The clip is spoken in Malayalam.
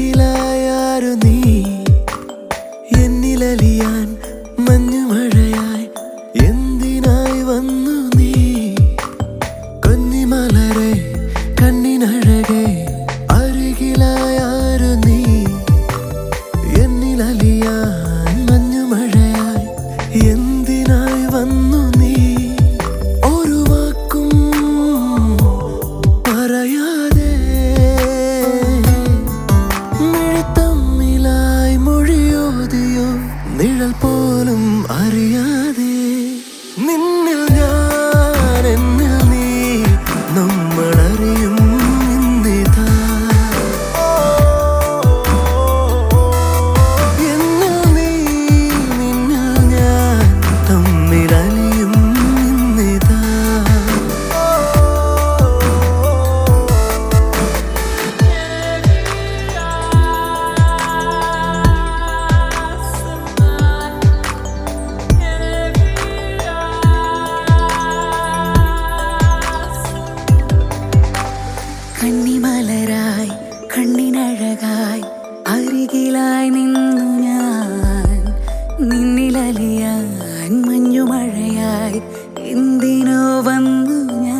tequila. കണ്ണിനഴകായി അരികിലായി നിന്നു ഞാൻ. നിന്നിലലിയാൻ മഞ്ഞുമഴയായി എന്തിനോ വന്നു ഞാൻ.